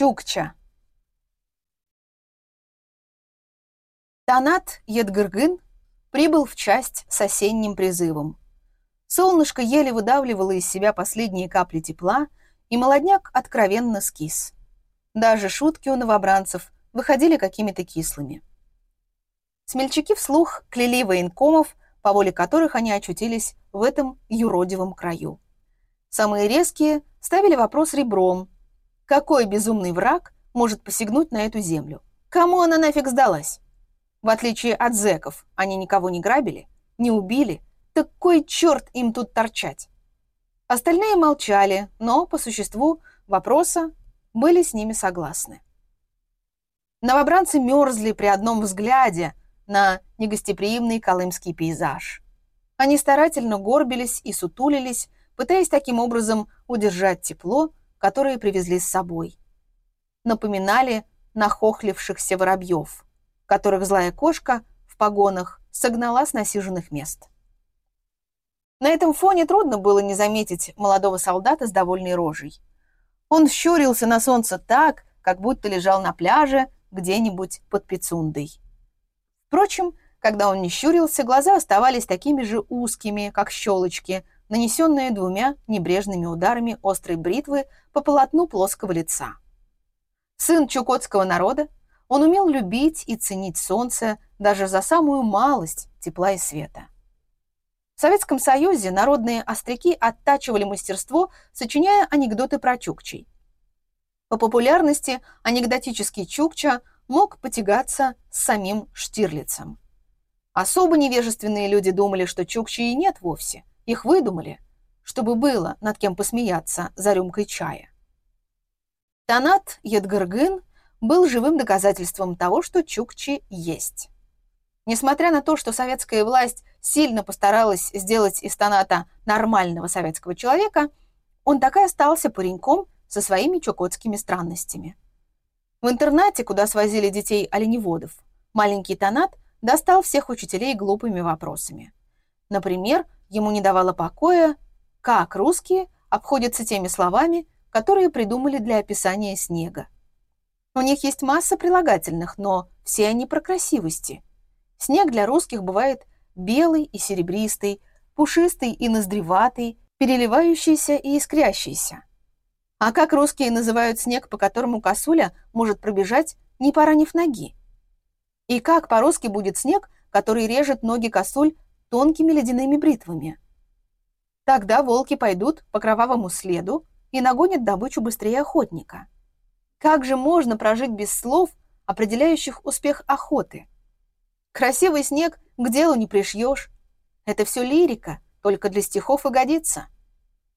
Чукча. Танат Едгыргын прибыл в часть с осенним призывом. Солнышко еле выдавливало из себя последние капли тепла, и молодняк откровенно скис. Даже шутки у новобранцев выходили какими-то кислыми. Смельчаки вслух кляли военкомов, по воле которых они очутились в этом юродивом краю. Самые резкие ставили вопрос ребром. Какой безумный враг может посягнуть на эту землю? Кому она нафиг сдалась? В отличие от зэков, они никого не грабили, не убили. Так кой черт им тут торчать? Остальные молчали, но по существу вопроса были с ними согласны. Новобранцы мерзли при одном взгляде на негостеприимный колымский пейзаж. Они старательно горбились и сутулились, пытаясь таким образом удержать тепло, которое привезли с собой. Напоминали нахохлившихся воробьев – которых злая кошка в погонах согнала с насиженных мест. На этом фоне трудно было не заметить молодого солдата с довольной рожей. Он щурился на солнце так, как будто лежал на пляже где-нибудь под Пицундой. Впрочем, когда он не щурился, глаза оставались такими же узкими, как щелочки, нанесенные двумя небрежными ударами острой бритвы по полотну плоского лица. Сын чукотского народа, он умел любить и ценить солнце даже за самую малость тепла и света. В Советском Союзе народные остряки оттачивали мастерство, сочиняя анекдоты про чукчей. По популярности анекдотический чукча мог потягаться с самим Штирлицем. Особо невежественные люди думали, что чукчи и нет вовсе. Их выдумали, чтобы было над кем посмеяться за рюмкой чая. Танат Едгаргын был живым доказательством того, что чукчи есть. Несмотря на то, что советская власть сильно постаралась сделать из Таната нормального советского человека, он так и остался пареньком со своими чукотскими странностями. В интернате, куда свозили детей оленеводов, маленький Танат достал всех учителей глупыми вопросами. Например, ему не давало покоя, как русские обходятся теми словами, которые придумали для описания снега. У них есть масса прилагательных, но все они про красивости. Снег для русских бывает белый и серебристый, пушистый и ноздреватый, переливающийся и искрящийся. А как русские называют снег, по которому косуля может пробежать, не поранив ноги? И как по-русски будет снег, который режет ноги косуль тонкими ледяными бритвами? Тогда волки пойдут по кровавому следу и нагонят добычу быстрее охотника. Как же можно прожить без слов, определяющих успех охоты? Красивый снег к делу не пришьешь. Это все лирика, только для стихов и годится.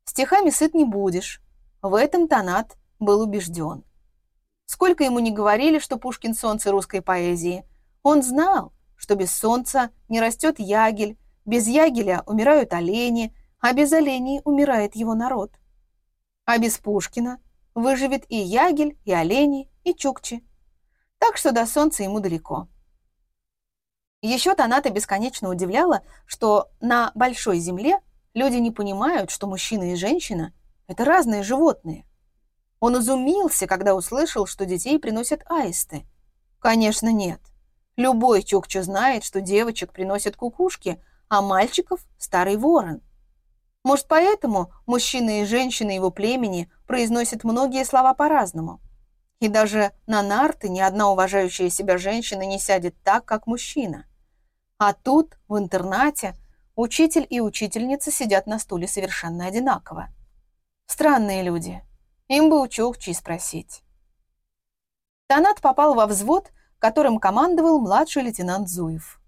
Стихами сыт не будешь. В этом Танат был убежден. Сколько ему не говорили, что Пушкин солнце русской поэзии, он знал, что без солнца не растет ягель, без ягеля умирают олени, а без оленей умирает его народ. А без Пушкина выживет и ягель, и олени, и чукчи. Так что до солнца ему далеко. Еще Таната бесконечно удивляла, что на большой земле люди не понимают, что мужчина и женщина — это разные животные. Он изумился, когда услышал, что детей приносят аисты. Конечно, нет. Любой чукча знает, что девочек приносят кукушки, а мальчиков — старый ворон — может, поэтому мужчины и женщины его племени произносят многие слова по-разному. И даже на нарты ни одна уважающая себя женщина не сядет так, как мужчина. А тут, в интернате, учитель и учительница сидят на стуле совершенно одинаково. Странные люди. Им бы у Чукчи спросить. Танат попал во взвод, которым командовал младший лейтенант Зуев.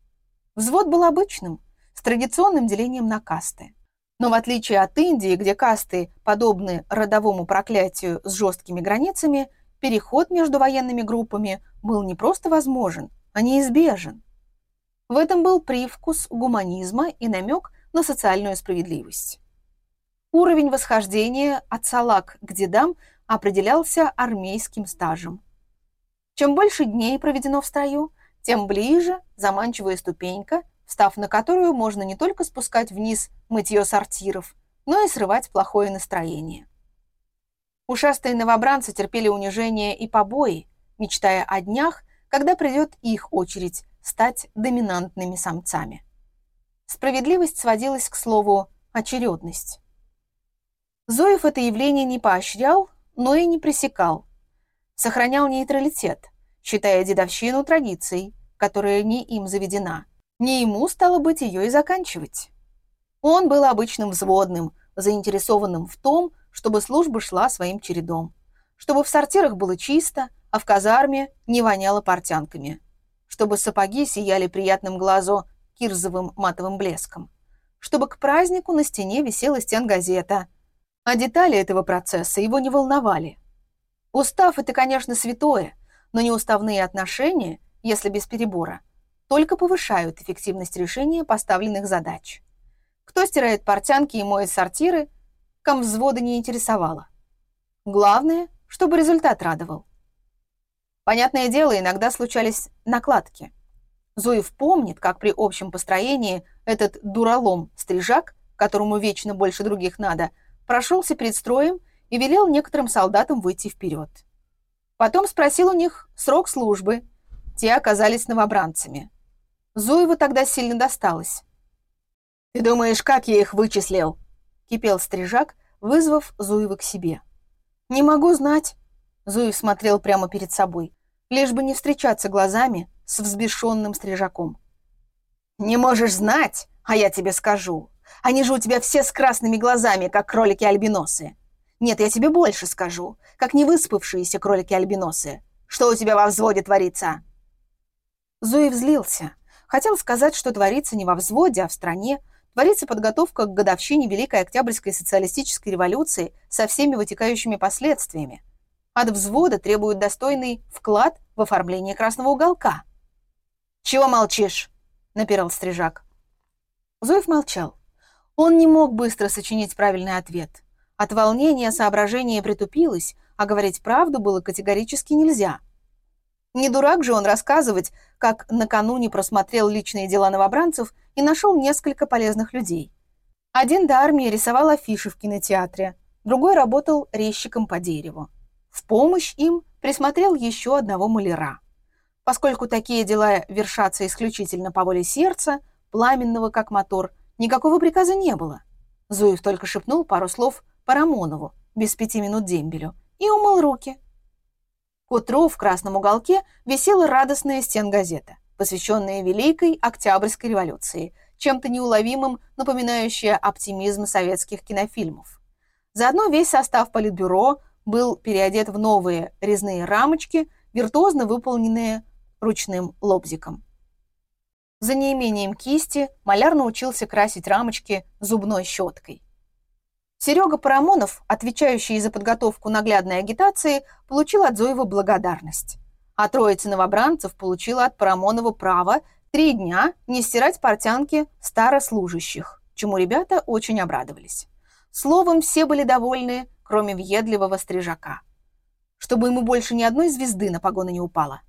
Взвод был обычным, с традиционным делением на касты. Но в отличие от Индии, где касты подобны родовому проклятию с жесткими границами, переход между военными группами был не просто возможен, а неизбежен. В этом был привкус гуманизма и намек на социальную справедливость. Уровень восхождения от салак к дедам определялся армейским стажем. Чем больше дней проведено в строю, тем ближе заманчивая ступенька – став на которую можно не только спускать вниз мытье сортиров, но и срывать плохое настроение. Ушастые новобранцы терпели унижение и побои, мечтая о днях, когда придет их очередь стать доминантными самцами. Справедливость сводилась к слову «очередность». Зоев это явление не поощрял, но и не пресекал. Сохранял нейтралитет, считая дедовщину традицией, которая не им заведена. Не ему, стало быть, ее и заканчивать. Он был обычным взводным, заинтересованным в том, чтобы служба шла своим чередом, чтобы в сортирах было чисто, а в казарме не воняло портянками, чтобы сапоги сияли приятным глазу кирзовым матовым блеском, чтобы к празднику на стене висела стенгазета, а детали этого процесса его не волновали. Устав — это, конечно, святое, но неуставные отношения, если без перебора, только повышают эффективность решения поставленных задач. Кто стирает портянки и моет сортиры, ком взвода не интересовало. Главное, чтобы результат радовал. Понятное дело, иногда случались накладки. Зоев помнит, как при общем построении этот дуралом-стрижак, которому вечно больше других надо, прошелся перед строем и велел некоторым солдатам выйти вперед. Потом спросил у них срок службы. Те оказались новобранцами. Зуеву тогда сильно досталось. «Ты думаешь, как я их вычислил?» — кипел стрижак, вызвав Зуева к себе. «Не могу знать». Зуев смотрел прямо перед собой, лишь бы не встречаться глазами с взбешенным стрижаком. «Не можешь знать, а я тебе скажу. Они же у тебя все с красными глазами, как кролики-альбиносы. Нет, я тебе больше скажу, как невыспавшиеся кролики-альбиносы. Что у тебя во взводе творится?» Зуев злился. Хотел сказать, что творится не во взводе, а в стране. Творится подготовка к годовщине Великой Октябрьской социалистической революции со всеми вытекающими последствиями. От взвода требуют достойный вклад в оформление красного уголка. «Чего молчишь?» — напирал Стрижак. Зуев молчал. Он не мог быстро сочинить правильный ответ. От волнения соображение притупилось, а говорить правду было категорически нельзя. Не дурак же он рассказывать, как накануне просмотрел личные дела новобранцев и нашел несколько полезных людей. Один до армии рисовал афиши в кинотеатре, другой работал резчиком по дереву. В помощь им присмотрел еще одного маляра. Поскольку такие дела вершатся исключительно по воле сердца, пламенного как мотор, никакого приказа не было. Зуев только шепнул пару слов Парамонову, без пяти минут дембелю, и умыл руки. К утру в красном уголке висела радостная стенгазета, посвященная Великой Октябрьской революции, чем-то неуловимым, напоминающая оптимизм советских кинофильмов. Заодно весь состав Политбюро был переодет в новые резные рамочки, виртуозно выполненные ручным лобзиком. За неимением кисти маляр научился красить рамочки зубной щеткой. Серега Парамонов, отвечающий за подготовку наглядной агитации, получил от Зоева благодарность. А троица новобранцев получила от Парамонова право три дня не стирать портянки старослужащих, чему ребята очень обрадовались. Словом, все были довольны, кроме въедливого стрижака. Чтобы ему больше ни одной звезды на погоны не упало.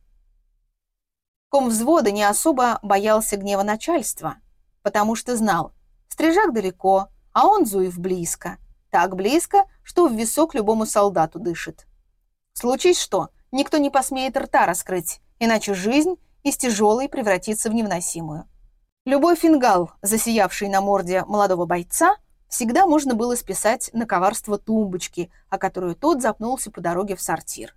Ком взвода не особо боялся гнева начальства, потому что знал, стрижак далеко, а он Зуев близко. Так близко, что в висок любому солдату дышит. Случись что, никто не посмеет рта раскрыть, иначе жизнь из тяжелой превратится в невыносимую. Любой фингал, засиявший на морде молодого бойца, всегда можно было списать на коварство тумбочки, о которую тот запнулся по дороге в сортир.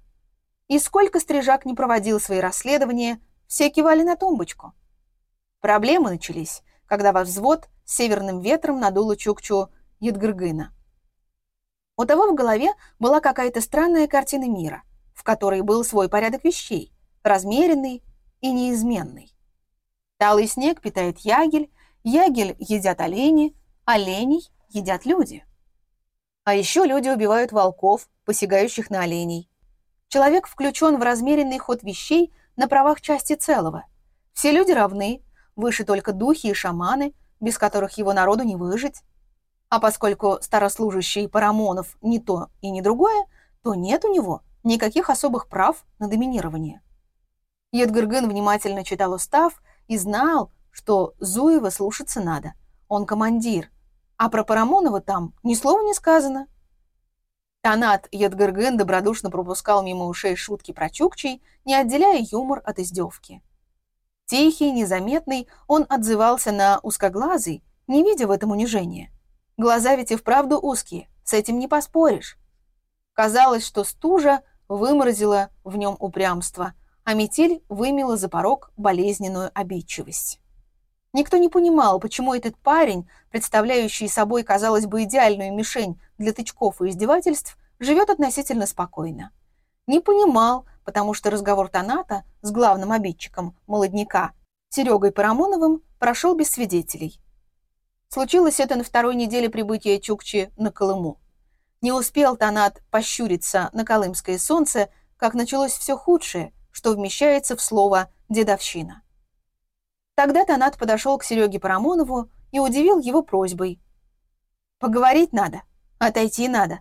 И сколько стрижак не проводил свои расследования, все кивали на тумбочку. Проблемы начались, когда во взвод с северным ветром надуло Чукчу Едгыргына. У того в голове была какая-то странная картина мира, в которой был свой порядок вещей, размеренный и неизменный. Талый снег питает ягель, ягель едят олени, оленей едят люди. А еще люди убивают волков, посягающих на оленей. Человек включен в размеренный ход вещей на правах части целого. Все люди равны, выше только духи и шаманы, без которых его народу не выжить. А поскольку старослужащий Парамонов не то и не другое, то нет у него никаких особых прав на доминирование. Едгыргын внимательно читал устав и знал, что Зуева слушаться надо. Он командир, а про Парамонова там ни слова не сказано. Танат Едгырген добродушно пропускал мимо ушей шутки про Чукчей, не отделяя юмор от издевки. Тихий, незаметный, он отзывался на узкоглазый, не видя в этом унижения. Глаза ведь и вправду узкие, с этим не поспоришь. Казалось, что стужа выморозила в нем упрямство, а метель вымела за порог болезненную обидчивость. Никто не понимал, почему этот парень, представляющий собой, казалось бы, идеальную мишень для тычков и издевательств, живет относительно спокойно. Не понимал, потому что разговор Таната с главным обидчиком, молодняка, Серегой Парамоновым, прошел без свидетелей. Случилось это на второй неделе прибытия Чукчи на Колыму. Не успел Танат пощуриться на колымское солнце, как началось все худшее, что вмещается в слово «дедовщина». Тогда Танат подошел к Сереге Парамонову и удивил его просьбой. «Поговорить надо, отойти надо».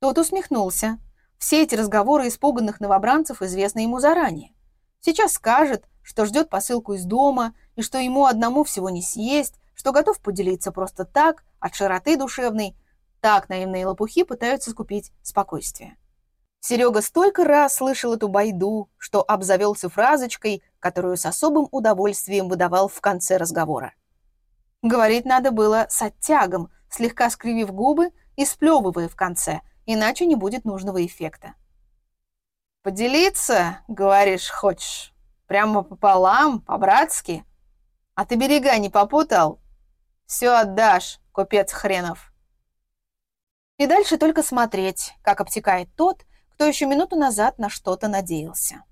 Тот усмехнулся. Все эти разговоры испуганных новобранцев известны ему заранее. Сейчас скажет, что ждет посылку из дома и что ему одному всего не съесть, что готов поделиться просто так, от широты душевной. Так наивные лопухи пытаются скупить спокойствие. Серега столько раз слышал эту байду, что обзавелся фразочкой, которую с особым удовольствием выдавал в конце разговора. Говорить надо было с оттягом, слегка скривив губы и сплевывая в конце, иначе не будет нужного эффекта. «Поделиться, говоришь, хочешь? Прямо пополам, по-братски? А ты берега не попутал? Все отдашь, купец хренов!» И дальше только смотреть, как обтекает тот, кто еще минуту назад на что-то надеялся.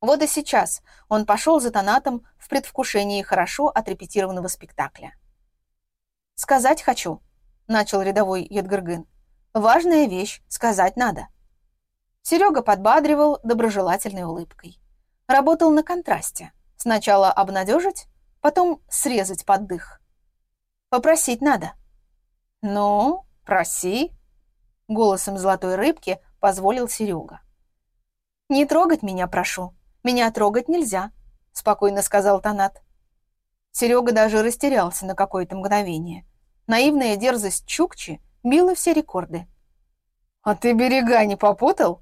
Вот и сейчас он пошел за Танатом в предвкушении хорошо отрепетированного спектакля. «Сказать хочу», — начал рядовой Едгаргын. «Важная вещь, сказать надо». Серега подбадривал доброжелательной улыбкой. Работал на контрасте. Сначала обнадежить, потом срезать под дых. «Попросить надо». «Ну, проси», — голосом золотой рыбки позволил Серега. «Не трогать меня, прошу. Меня трогать нельзя», — спокойно сказал Танат. Серега даже растерялся на какое-то мгновение. Наивная дерзость Чукчи била все рекорды. «А ты берега не попутал?»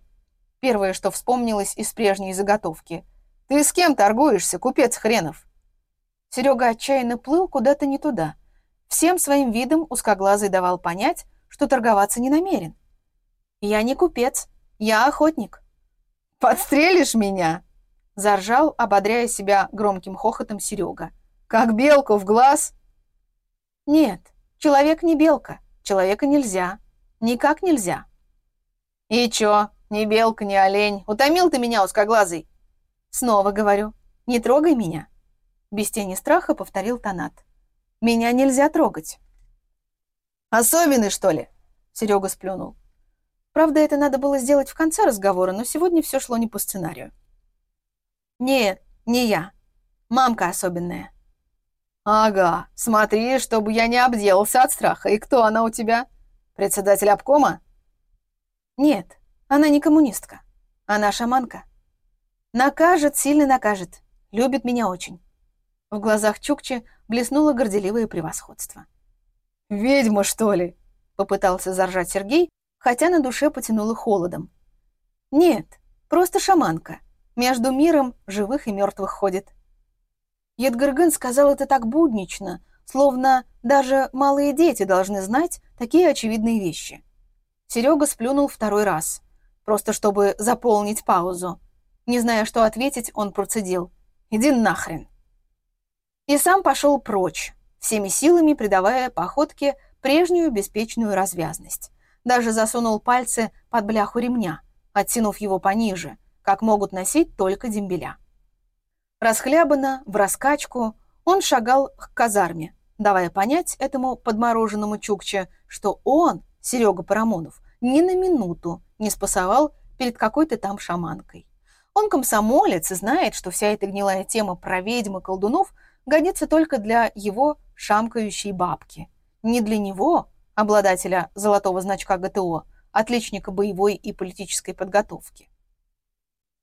Первое, что вспомнилось из прежней заготовки. «Ты с кем торгуешься, купец хренов?» Серега отчаянно плыл куда-то не туда. Всем своим видом узкоглазый давал понять, что торговаться не намерен. «Я не купец, я охотник». «Подстрелишь меня?» — заржал, ободряя себя громким хохотом Серега. «Как белку в глаз?» «Нет, человек не белка, человека нельзя, никак нельзя». «И чё, ни белка, ни олень, утомил ты меня, узкоглазый?» «Снова говорю, не трогай меня», — без тени страха повторил Танат. «Меня нельзя трогать». «Особенный, что ли?» — Серега сплюнул. Правда, это надо было сделать в конце разговора, но сегодня все шло не по сценарию. «Нет, не я. Мамка особенная». «Ага, смотри, чтобы я не обделался от страха. И кто она у тебя? Председатель обкома?» «Нет, она не коммунистка. Она шаманка. Накажет, сильно накажет. Любит меня очень». В глазах Чукчи блеснуло горделивое превосходство. «Ведьма, что ли?» — попытался заржать Сергей, хотя на душе потянуло холодом. «Нет, просто шаманка. Между миром живых и мертвых ходит». Едгаргын сказал это так буднично, словно даже малые дети должны знать такие очевидные вещи. Серега сплюнул второй раз, просто чтобы заполнить паузу. Не зная, что ответить, он процедил. «Иди нахрен!» И сам пошел прочь, всеми силами придавая походке прежнюю беспечную развязность даже засунул пальцы под бляху ремня, оттянув его пониже, как могут носить только дембеля. Расхлябанно, в раскачку, он шагал к казарме, давая понять этому подмороженному чукче, что он, Серега Парамонов, ни на минуту не спасовал перед какой-то там шаманкой. Он комсомолец и знает, что вся эта гнилая тема про ведьм и колдунов годится только для его шамкающей бабки. Не для него, обладателя золотого значка ГТО, отличника боевой и политической подготовки.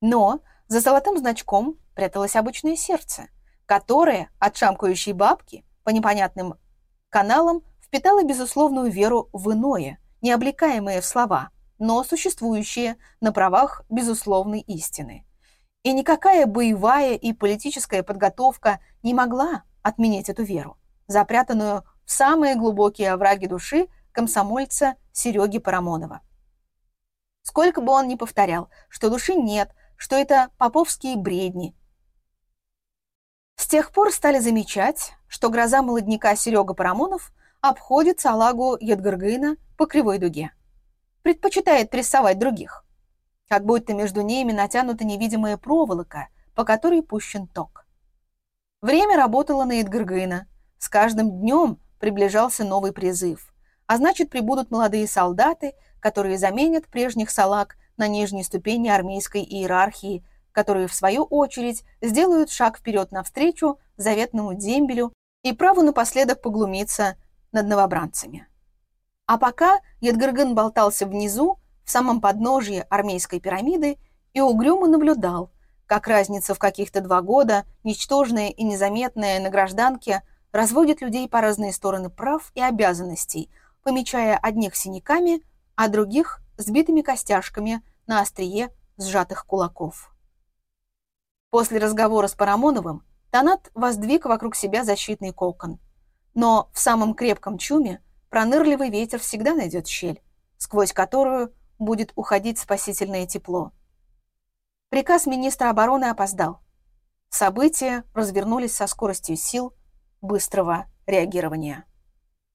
Но за золотым значком пряталось обычное сердце, которое от шамкающей бабки по непонятным каналам впитало безусловную веру в иное, необлекаемые в слова, но существующие на правах безусловной истины. И никакая боевая и политическая подготовка не могла отменить эту веру, запрятанную в самые глубокие овраги души комсомольца Сереги Парамонова. Сколько бы он ни повторял, что души нет, что это поповские бредни. С тех пор стали замечать, что гроза молодняка Серега Парамонов обходит салагу Едгаргына по кривой дуге. Предпочитает прессовать других. Как будто между ними натянута невидимая проволока, по которой пущен ток. Время работало на Едгаргына. С каждым днем приближался новый призыв. А значит, прибудут молодые солдаты, которые заменят прежних салаг на нижней ступени армейской иерархии, которые, в свою очередь, сделают шаг вперед навстречу заветному дембелю и праву напоследок поглумиться над новобранцами. А пока Едгарган болтался внизу, в самом подножье армейской пирамиды, и угрюмо наблюдал, как разница в каких-то два года, ничтожная и незаметная на гражданке, разводит людей по разные стороны прав и обязанностей, помечая одних синяками, а других сбитыми костяшками на острие сжатых кулаков. После разговора с Парамоновым Танат воздвиг вокруг себя защитный кокон. Но в самом крепком чуме пронырливый ветер всегда найдет щель, сквозь которую будет уходить спасительное тепло. Приказ министра обороны опоздал. События развернулись со скоростью сил быстрого реагирования.